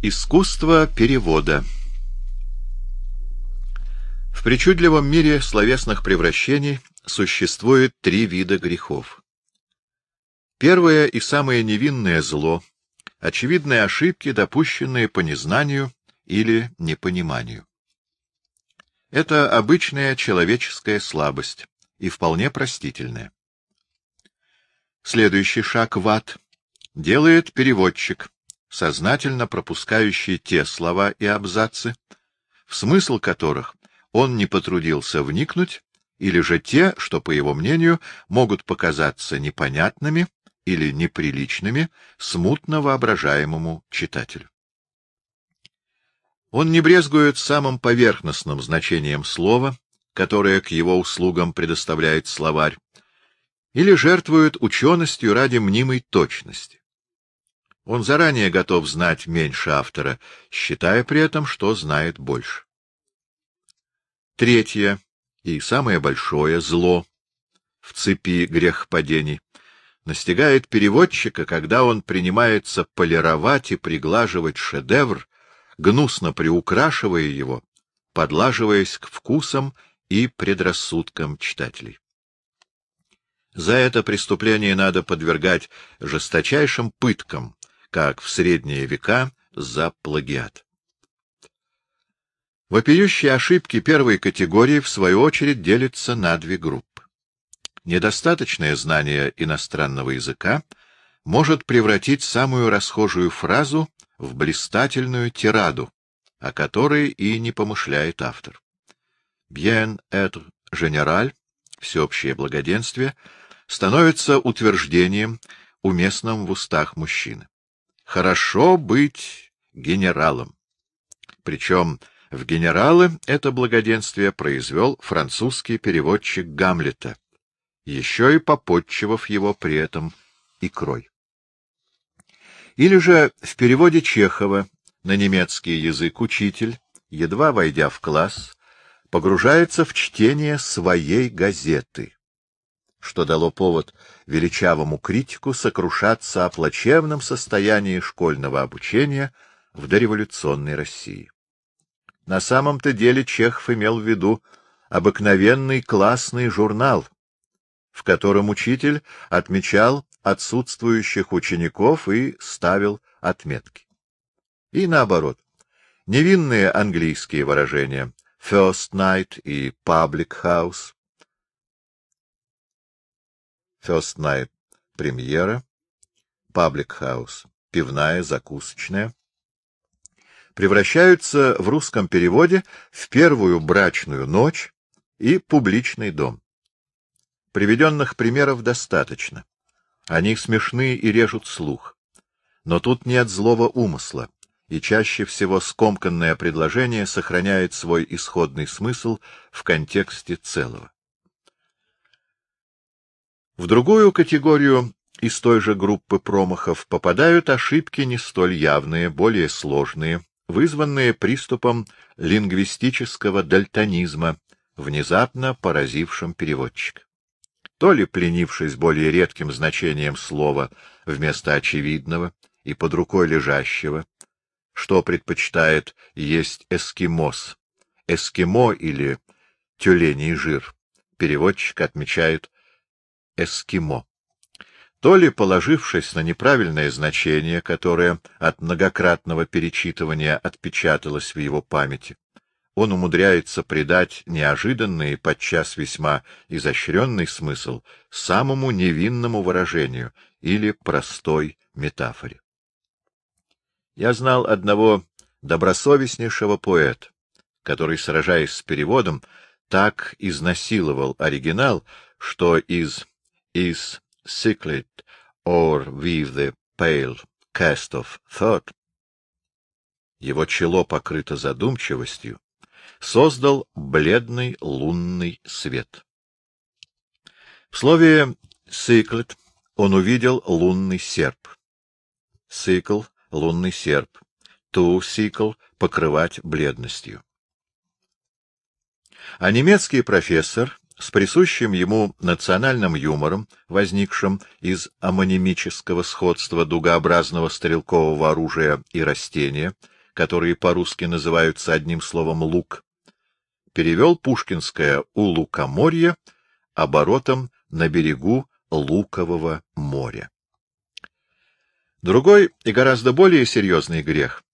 Искусство перевода В причудливом мире словесных превращений существует три вида грехов. Первое и самое невинное зло — очевидные ошибки, допущенные по незнанию или непониманию. Это обычная человеческая слабость и вполне простительная. Следующий шаг в ад делает переводчик, сознательно пропускающий те слова и абзацы, в смысл которых он не потрудился вникнуть, или же те, что, по его мнению, могут показаться непонятными или неприличными смутно воображаемому читателю. Он не брезгует самым поверхностным значением слова, которое к его услугам предоставляет словарь, или жертвует ученостью ради мнимой точности. Он заранее готов знать меньше автора, считая при этом, что знает больше. Третье и самое большое зло в цепи грехопадений настигает переводчика, когда он принимается полировать и приглаживать шедевр, гнусно приукрашивая его, подлаживаясь к вкусам и предрассудкам читателей. За это преступление надо подвергать жесточайшим пыткам, как в средние века за плагиат. Вопиющие ошибки первой категории, в свою очередь, делятся на две группы. Недостаточное знание иностранного языка может превратить самую расхожую фразу в блистательную тираду, о которой и не помышляет автор. «Bien être général» — всеобщее благоденствие — становится утверждением, уместным в устах мужчины. Хорошо быть генералом. Причем в генералы это благоденствие произвел французский переводчик Гамлета, еще и попотчевав его при этом икрой. Или же в переводе Чехова на немецкий язык учитель, едва войдя в класс, погружается в чтение своей газеты что дало повод величавому критику сокрушаться о плачевном состоянии школьного обучения в дореволюционной России. На самом-то деле Чехов имел в виду обыкновенный классный журнал, в котором учитель отмечал отсутствующих учеников и ставил отметки. И наоборот, невинные английские выражения «first night» и «public house» First Night — премьера, Public House — пивная, закусочная, превращаются в русском переводе в первую брачную ночь и публичный дом. Приведенных примеров достаточно. Они смешны и режут слух. Но тут нет злого умысла, и чаще всего скомканное предложение сохраняет свой исходный смысл в контексте целого. В другую категорию из той же группы промахов попадают ошибки не столь явные, более сложные, вызванные приступом лингвистического дальтонизма, внезапно поразившим переводчика. То ли пленившись более редким значением слова вместо очевидного и под рукой лежащего, что предпочитает есть эскимос, эскимо или тюленей жир, переводчик отмечает эскимо. То ли положившись на неправильное значение, которое от многократного перечитывания отпечаталось в его памяти, он умудряется придать неожиданный, подчас весьма изощренный смысл самому невинному выражению или простой метафоре. Я знал одного добросовестнейшего поэта, который, сражаясь с переводом, так изнасиловал оригинал, что из is cycled or with the pale cast of thought, его чело покрыто задумчивостью, создал бледный лунный свет. В слове «cycled» он увидел лунный серп. Цикл — лунный серп. Ту цикл — покрывать бледностью. А немецкий профессор с присущим ему национальным юмором, возникшим из амонимического сходства дугообразного стрелкового оружия и растения, которые по-русски называются одним словом «лук», перевел пушкинское «у лукоморья» оборотом на берегу Лукового моря. Другой и гораздо более серьезный грех,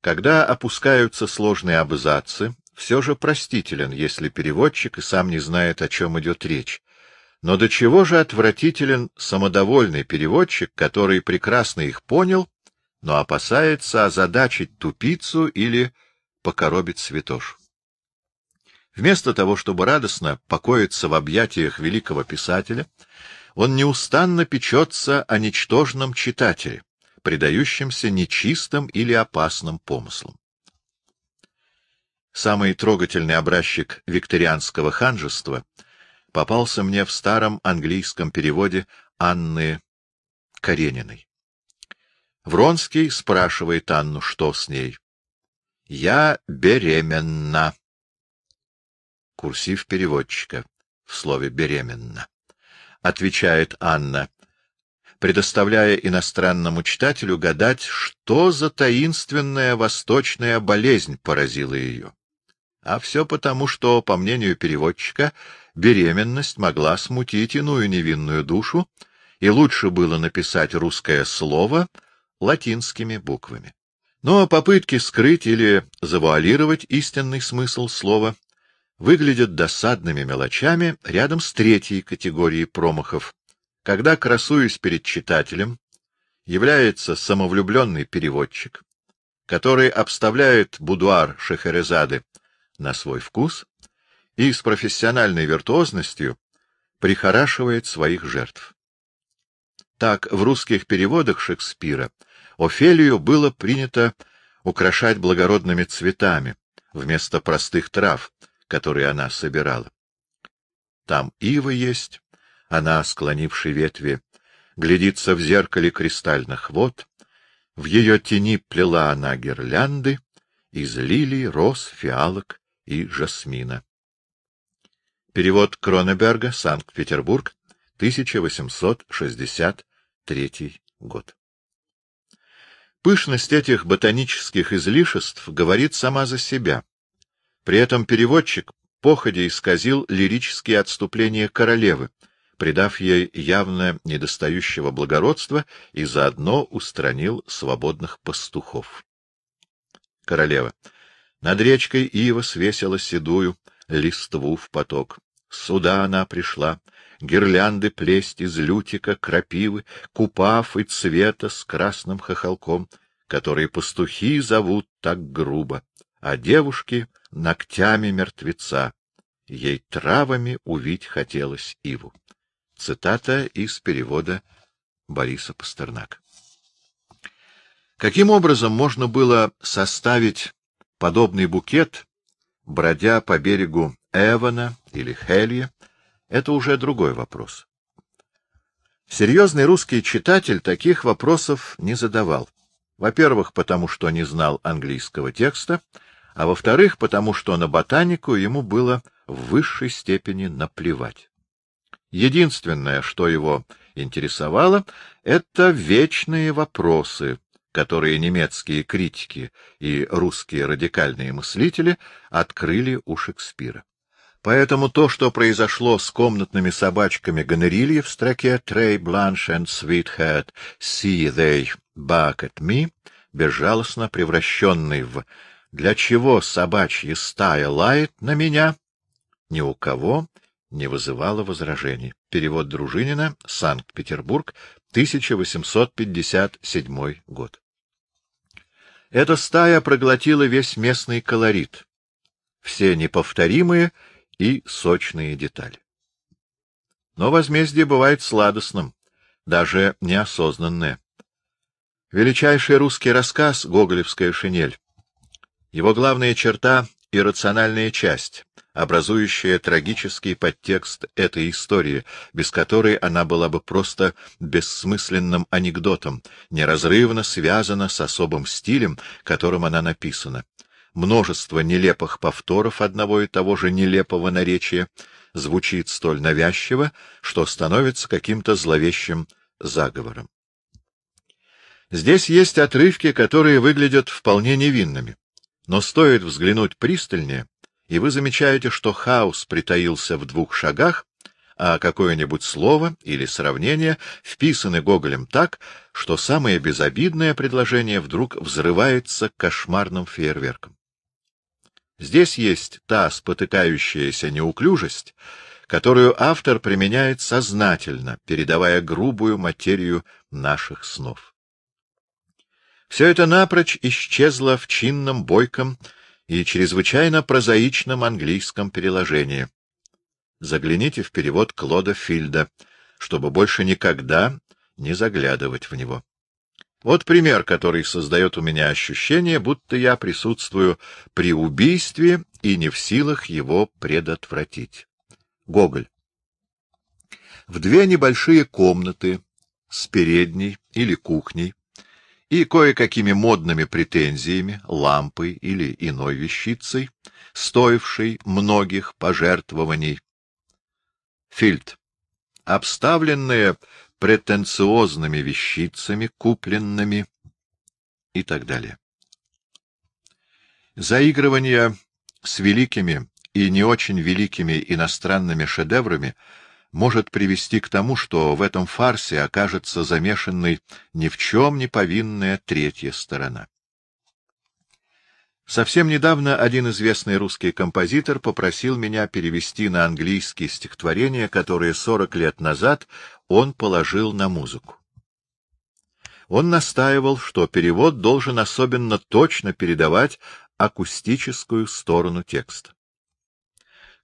когда опускаются сложные абзацы, все же простителен, если переводчик и сам не знает, о чем идет речь. Но до чего же отвратителен самодовольный переводчик, который прекрасно их понял, но опасается озадачить тупицу или покоробить святош. Вместо того, чтобы радостно покоиться в объятиях великого писателя, он неустанно печется о ничтожном читателе, предающемся нечистым или опасным помыслам. Самый трогательный образчик викторианского ханжества попался мне в старом английском переводе Анны Карениной. Вронский спрашивает Анну, что с ней. «Я беременна». Курсив переводчика в слове «беременна». Отвечает Анна, предоставляя иностранному читателю гадать, что за таинственная восточная болезнь поразила ее. А все потому, что, по мнению переводчика, беременность могла смутить иную невинную душу, и лучше было написать русское слово латинскими буквами. Но попытки скрыть или завуалировать истинный смысл слова выглядят досадными мелочами рядом с третьей категорией промахов, когда, красуясь перед читателем, является самовлюбленный переводчик, который обставляет будуар Шехерезады на свой вкус и с профессиональной виртуозностью прихорашивает своих жертв. Так в русских переводах Шекспира Офелию было принято украшать благородными цветами вместо простых трав, которые она собирала. Там ива есть, она, склонивши ветви, глядится в зеркале кристальных вод, в ее тени плела она гирлянды из лилий, роз, фиалок и жасмина. Перевод Кронеберга, Санкт-Петербург, 1863 год. Пышность этих ботанических излишеств говорит сама за себя. При этом переводчик походя исказил лирические отступления королевы, придав ей явно недостающего благородства и заодно устранил свободных пастухов. Королева. Над речкой Ива свесила седую листву в поток. Сюда она пришла, гирлянды плесть из лютика, крапивы, купав и цвета с красным хохолком, которые пастухи зовут так грубо, а девушки — ногтями мертвеца. Ей травами увить хотелось Иву. Цитата из перевода Бориса Пастернака. Каким образом можно было составить подобный букет, бродя по берегу Эвана или Хелья, это уже другой вопрос. Серьезный русский читатель таких вопросов не задавал. Во-первых, потому что не знал английского текста, а во-вторых, потому что на ботанику ему было в высшей степени наплевать. Единственное, что его интересовало, — это вечные вопросы, которые немецкие критики и русские радикальные мыслители открыли у Шекспира. Поэтому то, что произошло с комнатными собачками Гонорильи в строке «Trey Blanche and Sweetheart, see they back at me», безжалостно превращенный в «Для чего собачья стая лает на меня?» ни у кого не вызывало возражений. Перевод Дружинина, Санкт-Петербург, 1857 год. Эта стая проглотила весь местный колорит, все неповторимые и сочные детали. Но возмездие бывает сладостным, даже неосознанное. Величайший русский рассказ «Гоголевская шинель». Его главная черта — иррациональная часть, образующая трагический подтекст этой истории, без которой она была бы просто бессмысленным анекдотом, неразрывно связана с особым стилем, которым она написана. множество нелепых повторов одного и того же нелепого наречия звучит столь навязчиво, что становится каким-то зловещим заговором. Здесь есть отрывки, которые выглядят вполне невинными, но стоит взглянуть пристальнее, и вы замечаете, что хаос притаился в двух шагах, а какое-нибудь слово или сравнение вписаны Гоголем так, что самое безобидное предложение вдруг взрывается кошмарным фейерверком. Здесь есть та спотыкающаяся неуклюжесть, которую автор применяет сознательно, передавая грубую материю наших снов. Все это напрочь исчезло в чинном, бойком и чрезвычайно прозаичном английском переложении. Загляните в перевод Клода Фильда, чтобы больше никогда не заглядывать в него. Вот пример, который создает у меня ощущение, будто я присутствую при убийстве и не в силах его предотвратить. Гоголь. В две небольшие комнаты с передней или кухней и кое-какими модными претензиями, лампой или иной вещицей, стоившей многих пожертвований. Фильд. Обставленные претенциозными вещицами, купленными и так далее. Заигрывание с великими и не очень великими иностранными шедеврами может привести к тому, что в этом фарсе окажется замешанной ни в чем не повинная третья сторона. Совсем недавно один известный русский композитор попросил меня перевести на английский стихотворение, которое сорок лет назад он положил на музыку. Он настаивал, что перевод должен особенно точно передавать акустическую сторону текста.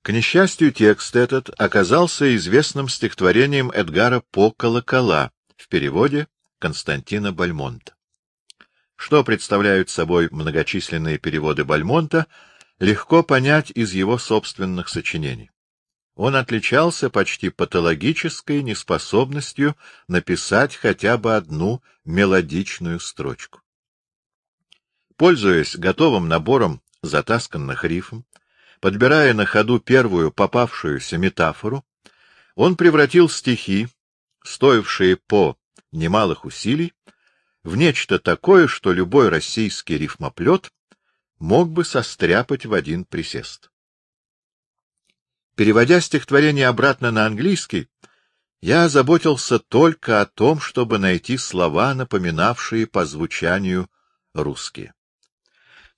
К несчастью, текст этот оказался известным стихотворением Эдгара По «Колокола» в переводе Константина Бальмонта. Что представляют собой многочисленные переводы Бальмонта, легко понять из его собственных сочинений. Он отличался почти патологической неспособностью написать хотя бы одну мелодичную строчку. Пользуясь готовым набором затасканных рифм, подбирая на ходу первую попавшуюся метафору, он превратил стихи, стоившие по немалых усилий, в нечто такое, что любой российский рифмоплет мог бы состряпать в один присест. Переводя стихотворение обратно на английский, я заботился только о том, чтобы найти слова, напоминавшие по звучанию русские.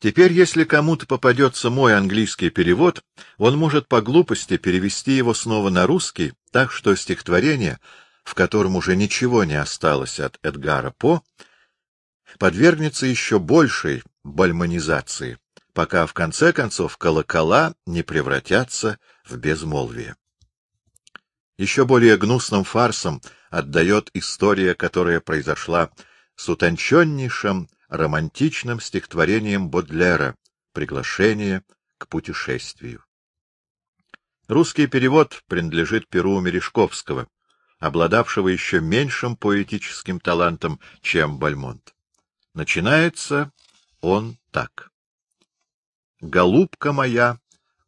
Теперь, если кому-то попадется мой английский перевод, он может по глупости перевести его снова на русский, так что стихотворение, в котором уже ничего не осталось от Эдгара По, подвергнется еще большей бальмонизации, пока в конце концов колокола не превратятся в безмолвие. Еще более гнусным фарсом отдает история, которая произошла с утонченнейшим романтичным стихотворением Бодлера «Приглашение к путешествию». Русский перевод принадлежит Перу Мережковского, обладавшего еще меньшим поэтическим талантом, чем Бальмонт. Начинается он так. «Голубка моя,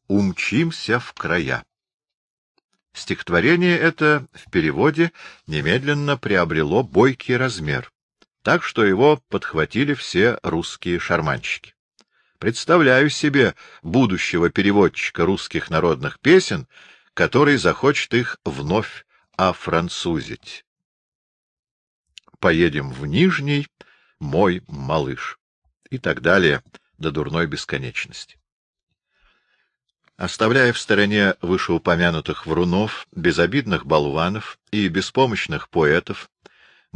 умчимся в края». Стихотворение это в переводе немедленно приобрело бойкий размер, так что его подхватили все русские шарманщики. Представляю себе будущего переводчика русских народных песен, который захочет их вновь офранцузить. Поедем в Нижний, мой малыш и так далее до дурной бесконечности. Оставляя в стороне вышеупомянутых врунов, безобидных болванов и беспомощных поэтов,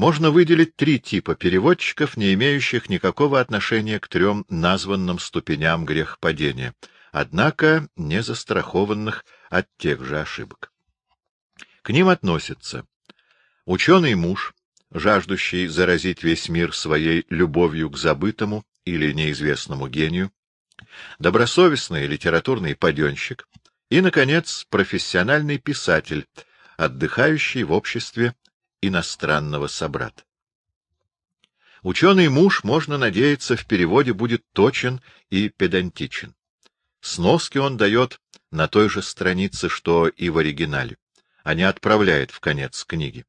можно выделить три типа переводчиков, не имеющих никакого отношения к трем названным ступеням грехопадения, однако не застрахованных от тех же ошибок. К ним относятся ученый муж, жаждущий заразить весь мир своей любовью к забытому или неизвестному гению, добросовестный литературный паденщик и, наконец, профессиональный писатель, отдыхающий в обществе иностранного собрата. Ученый муж, можно надеяться, в переводе будет точен и педантичен. Сноски он дает на той же странице, что и в оригинале, а не отправляет в конец книги.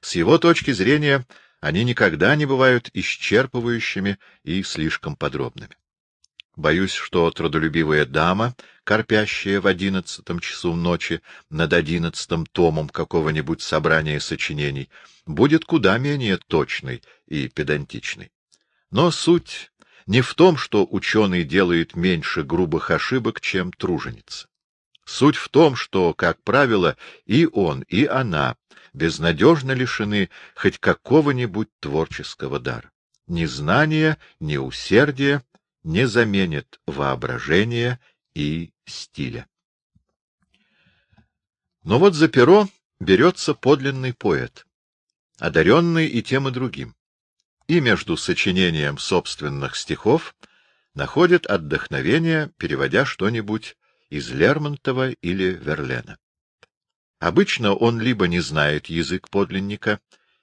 С его точки зрения они никогда не бывают исчерпывающими и слишком подробными. Боюсь, что трудолюбивая дама, корпящая в одиннадцатом часу ночи над одиннадцатым томом какого-нибудь собрания сочинений, будет куда менее точной и педантичной. Но суть не в том, что ученый делает меньше грубых ошибок, чем труженица. Суть в том, что, как правило, и он, и она безнадежно лишены хоть какого-нибудь творческого дара. Ни знания, ни усердия не заменят воображения и стиля. Но вот за перо берется подлинный поэт, одаренный и тем и другим, и между сочинением собственных стихов находит отдохновение, переводя что-нибудь из Лермонтова или Верлена. Обычно он либо не знает язык подлинника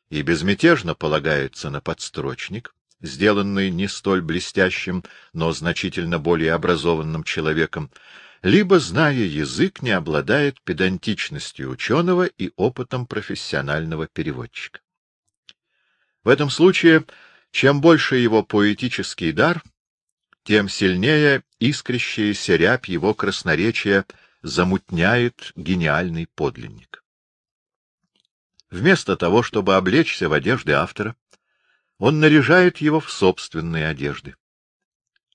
и безмятежно полагается на подстрочник, сделанный не столь блестящим, но значительно более образованным человеком, либо, зная язык, не обладает педантичностью ученого и опытом профессионального переводчика. В этом случае, чем больше его поэтический дар, тем сильнее искрящаяся рябь его красноречия замутняет гениальный подлинник. Вместо того, чтобы облечься в одежды автора, он наряжает его в собственные одежды.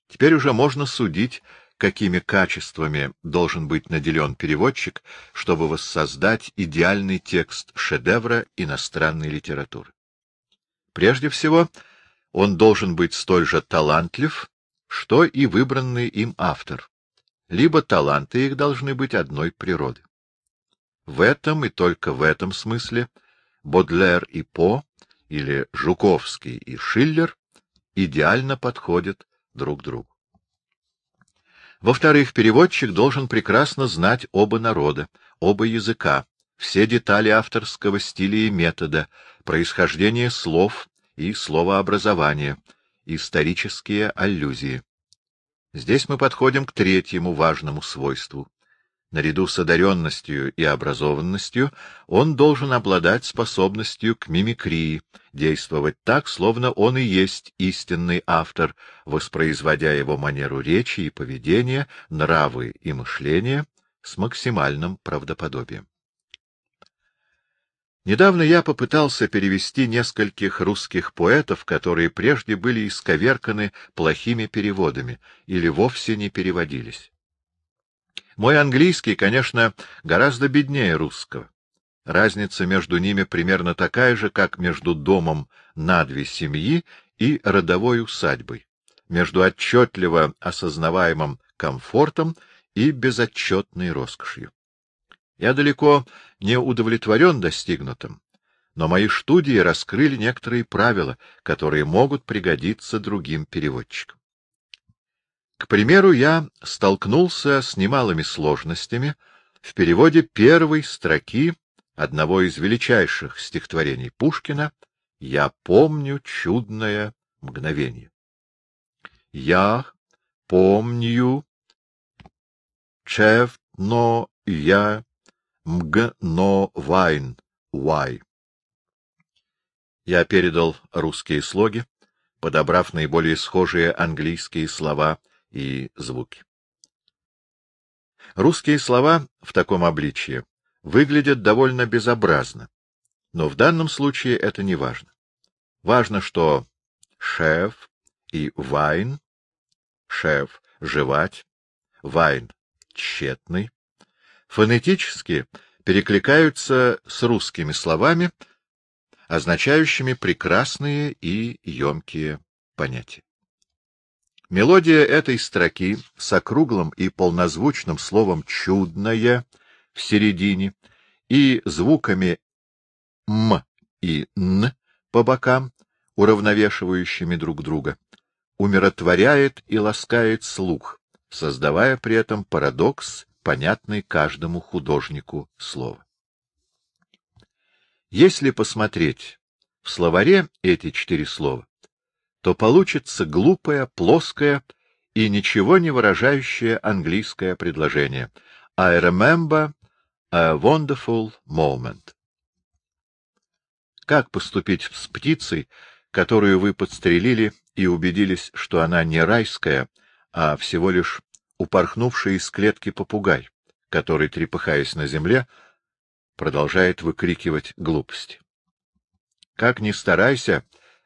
Теперь уже можно судить, какими качествами должен быть наделен переводчик, чтобы воссоздать идеальный текст шедевра иностранной литературы. Прежде всего, он должен быть столь же талантлив, что и выбранный им автор, либо таланты их должны быть одной природы. В этом и только в этом смысле Бодлер и По или Жуковский и Шиллер идеально подходят друг другу. Во-вторых, переводчик должен прекрасно знать оба народа, оба языка, все детали авторского стиля и метода, происхождение слов и словообразования, исторические аллюзии. Здесь мы подходим к третьему важному свойству наряду с одаренностью и образованностью, он должен обладать способностью к мимикрии, действовать так, словно он и есть истинный автор, воспроизводя его манеру речи и поведения, нравы и мышления с максимальным правдоподобием. Недавно я попытался перевести нескольких русских поэтов, которые прежде были исковерканы плохими переводами или вовсе не переводились. Мой английский, конечно, гораздо беднее русского. Разница между ними примерно такая же, как между домом на две семьи и родовой усадьбой, между отчетливо осознаваемым комфортом и безотчетной роскошью. Я далеко не удовлетворен достигнутым, но мои студии раскрыли некоторые правила, которые могут пригодиться другим переводчикам. К примеру, я столкнулся с немалыми сложностями в переводе первой строки одного из величайших стихотворений Пушкина «Я помню чудное мгновение». Я помню чевно я мгно вайн вай. Я передал русские слоги, подобрав наиболее схожие английские слова и звуки. Русские слова в таком обличье выглядят довольно безобразно, но в данном случае это не важно. Важно, что шеф и вайн, шеф — жевать, вайн — тщетный, фонетически перекликаются с русскими словами, означающими прекрасные и емкие понятия. Мелодия этой строки с округлым и полнозвучным словом «чудное» в середине и звуками «м» и «н» по бокам, уравновешивающими друг друга, умиротворяет и ласкает слух, создавая при этом парадокс, понятный каждому художнику слова. Если посмотреть в словаре эти четыре слова, то получится глупое, плоское и ничего не выражающее английское предложение «I remember a wonderful moment». Как поступить с птицей, которую вы подстрелили и убедились, что она не райская, а всего лишь упорхнувший из клетки попугай, который, трепыхаясь на земле, продолжает выкрикивать глупости. Как ни старайся,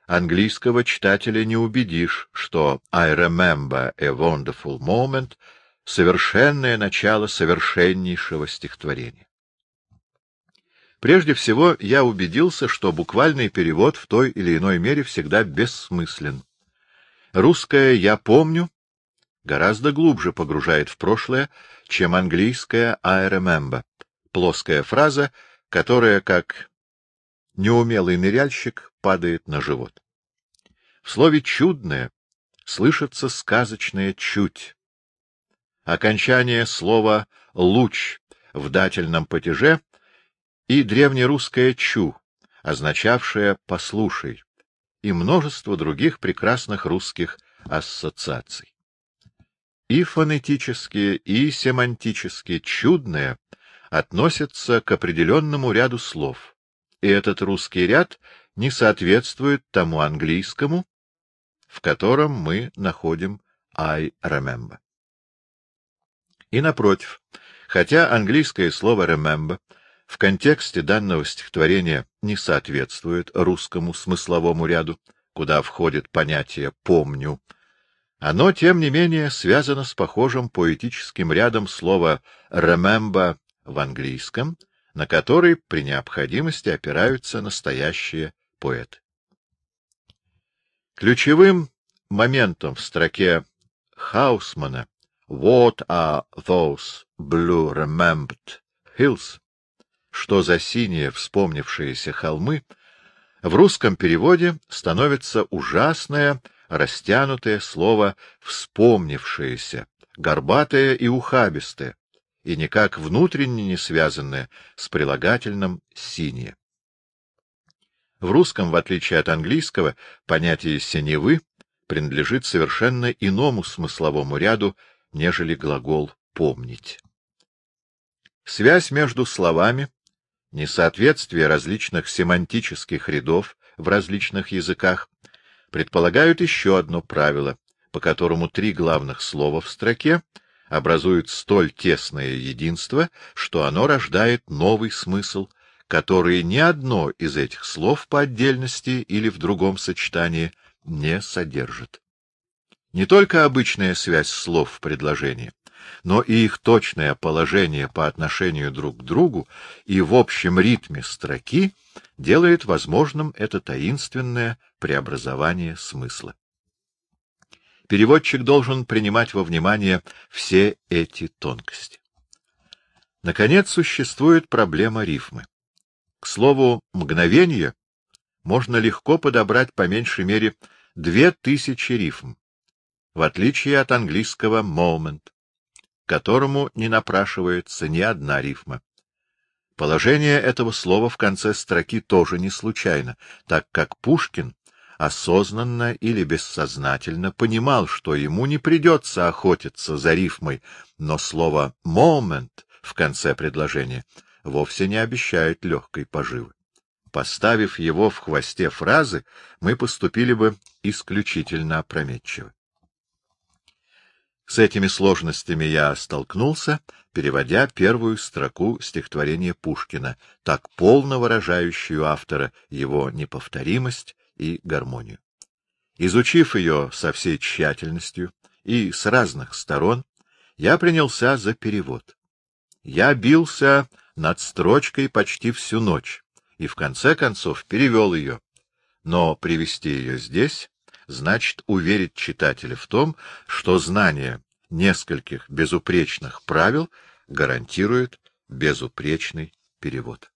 английского читателя не убедишь, что «I remember a wonderful moment» — совершенное начало совершеннейшего стихотворения. Прежде всего, я убедился, что буквальный перевод в той или иной мере всегда бессмыслен. Русское «я помню» гораздо глубже погружает в прошлое, чем английское «I remember» — плоская фраза, которая, как неумелый ныряльщик падает на живот. В слове «чудное» слышится сказочное «чуть». Окончание слова «луч» в дательном падеже и древнерусское «чу», означавшее «послушай», и множество других прекрасных русских ассоциаций. И фонетические, и семантические чудное относятся к определенному ряду слов — и этот русский ряд не соответствует тому английскому, в котором мы находим I remember. И напротив, хотя английское слово remember в контексте данного стихотворения не соответствует русскому смысловому ряду, куда входит понятие «помню», оно, тем не менее, связано с похожим поэтическим рядом слова remember в английском — на который при необходимости опираются настоящие поэты. Ключевым моментом в строке Хаусмана «What are those blue remembered hills?» что за синие вспомнившиеся холмы, в русском переводе становится ужасное, растянутое слово «вспомнившееся», горбатое и ухабистое, и никак внутренне не связанное с прилагательным «синее». В русском, в отличие от английского, понятие «синевы» принадлежит совершенно иному смысловому ряду, нежели глагол «помнить». Связь между словами, несоответствие различных семантических рядов в различных языках предполагают еще одно правило, по которому три главных слова в строке образуют столь тесное единство, что оно рождает новый смысл, который ни одно из этих слов по отдельности или в другом сочетании не содержит. Не только обычная связь слов в предложении, но и их точное положение по отношению друг к другу и в общем ритме строки делает возможным это таинственное преобразование смысла. Переводчик должен принимать во внимание все эти тонкости. Наконец, существует проблема рифмы. К слову, мгновение можно легко подобрать по меньшей мере две тысячи рифм, в отличие от английского moment, которому не напрашивается ни одна рифма. Положение этого слова в конце строки тоже не случайно, так как Пушкин осознанно или бессознательно понимал, что ему не придется охотиться за рифмой, но слово «moment» в конце предложения вовсе не обещает легкой поживы. Поставив его в хвосте фразы, мы поступили бы исключительно опрометчиво. С этими сложностями я столкнулся, переводя первую строку стихотворения Пушкина, так полно выражающую автора его неповторимость и гармонию. Изучив ее со всей тщательностью и с разных сторон, я принялся за перевод. Я бился над строчкой почти всю ночь и в конце концов перевел ее. Но привести ее здесь значит уверить читателя в том, что знание нескольких безупречных правил гарантирует безупречный перевод.